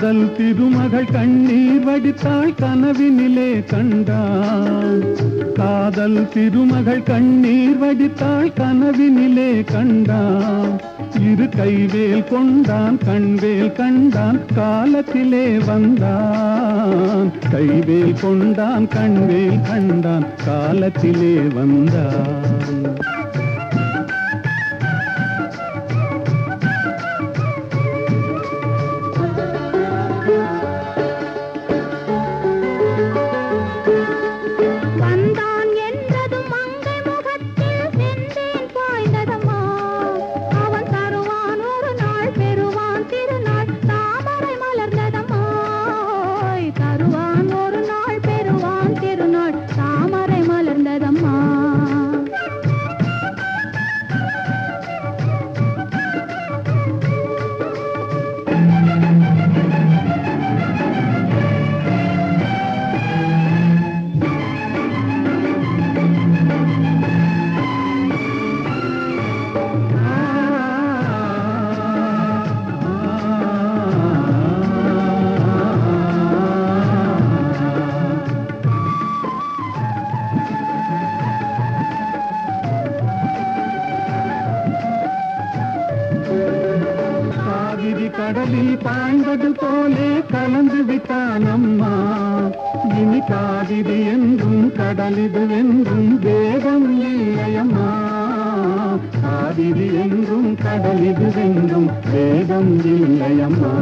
திருமகள் கண்ணீர் வடித்தாள் கனவினிலே கண்டாள். காதல் திருமகள் கண்ணீர் வடித்தாள் கனவினிலே கண்டாள். இரு கைவேல் கொண்டான் கண்வேல் கண்டான் காலத்திலே வந்தான். கைவேல் கொண்டான் கண்வேல் கண்டான் காலத்திலே வந்தான். வந்தான் காவிரி கடலில் பாய்ந்தது போலே கலந்து விட்டான் அம்மா இனி காவிரி என்றும் கடலிது என்றும் வேதம் இல்லையம்மா. காவிரி என்றும் கடலிது என்றும் வேதம் இல்லையம்மா.